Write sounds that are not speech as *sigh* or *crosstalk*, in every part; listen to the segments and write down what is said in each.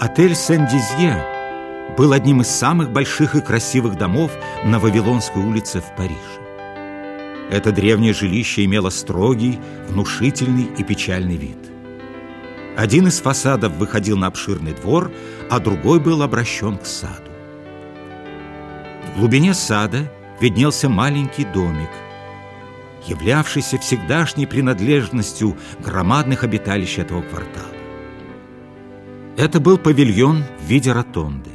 Отель Сен-Дизье был одним из самых больших и красивых домов на Вавилонской улице в Париже. Это древнее жилище имело строгий, внушительный и печальный вид. Один из фасадов выходил на обширный двор, а другой был обращен к саду. В глубине сада виднелся маленький домик, являвшийся всегдашней принадлежностью громадных обиталищ этого квартала. Это был павильон в виде ротонды.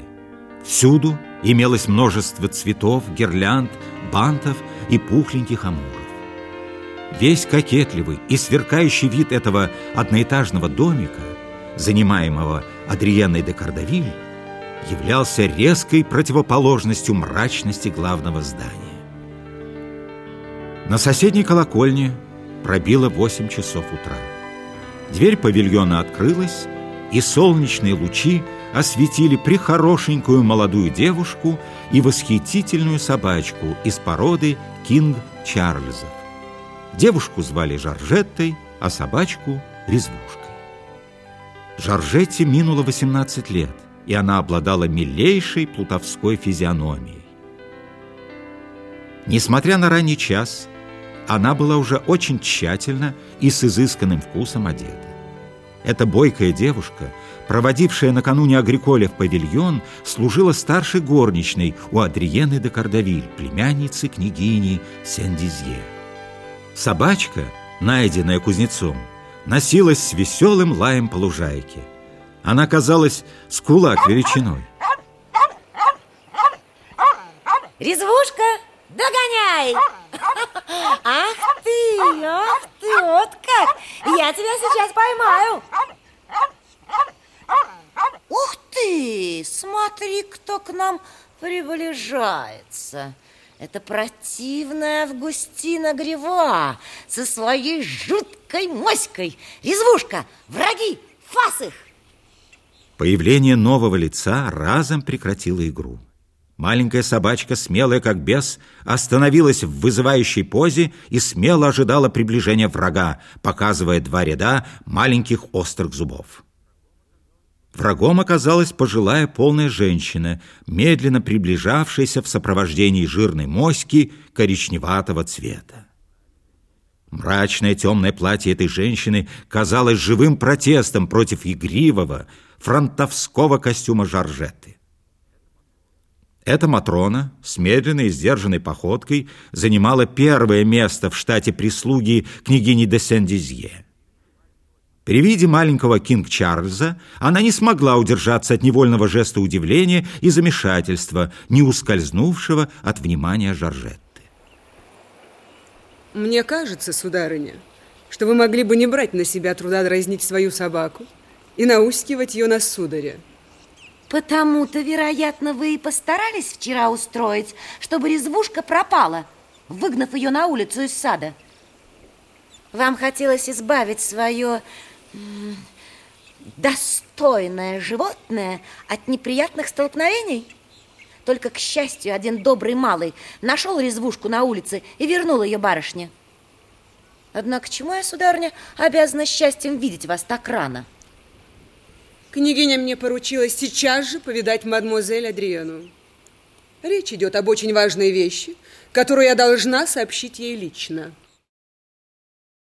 Всюду имелось множество цветов, гирлянд, бантов и пухленьких амуров. Весь кокетливый и сверкающий вид этого одноэтажного домика, занимаемого Адриенной де Кардавиль, являлся резкой противоположностью мрачности главного здания. На соседней колокольне пробило 8 часов утра. Дверь павильона открылась, и солнечные лучи осветили прихорошенькую молодую девушку и восхитительную собачку из породы Кинг Чарльзов. Девушку звали Жоржеттой, а собачку — Резвушкой. Жоржетте минуло 18 лет, и она обладала милейшей плутовской физиономией. Несмотря на ранний час, она была уже очень тщательно и с изысканным вкусом одета. Эта бойкая девушка, проводившая накануне Агриколя в павильон, служила старшей горничной у Адриены де Кардавиль, племянницы княгини Сен-Дизье. Собачка, найденная кузнецом, носилась с веселым лаем по лужайке. Она казалась с кулак величиной. Резвушка, догоняй! *laughs* Ах ты, ах ты, вот как! Я тебя сейчас поймаю! Смотри, кто к нам приближается. Это противная Августина Грева со своей жуткой моськой. Резвушка, враги, фас их! Появление нового лица разом прекратило игру. Маленькая собачка, смелая как бес, остановилась в вызывающей позе и смело ожидала приближения врага, показывая два ряда маленьких острых зубов. Врагом оказалась пожилая полная женщина, медленно приближавшаяся в сопровождении жирной моськи коричневатого цвета. Мрачное темное платье этой женщины казалось живым протестом против игривого фронтовского костюма Жоржетты. Эта Матрона с медленной и сдержанной походкой занимала первое место в штате прислуги княгини де Сен-Дизье. При виде маленького Кинг Чарльза она не смогла удержаться от невольного жеста удивления и замешательства, не ускользнувшего от внимания Жоржетты. Мне кажется, сударыня, что вы могли бы не брать на себя труда дразнить свою собаку и наускивать ее на сударя. Потому-то, вероятно, вы и постарались вчера устроить, чтобы резвушка пропала, выгнав ее на улицу из сада. Вам хотелось избавить свое достойное животное от неприятных столкновений? Только, к счастью, один добрый малый нашел резвушку на улице и вернул ее барышне. Однако чему я, сударыня, обязана счастьем видеть вас так рано? Княгиня мне поручила сейчас же повидать мадемуазель Адриену. Речь идет об очень важной вещи, которую я должна сообщить ей лично.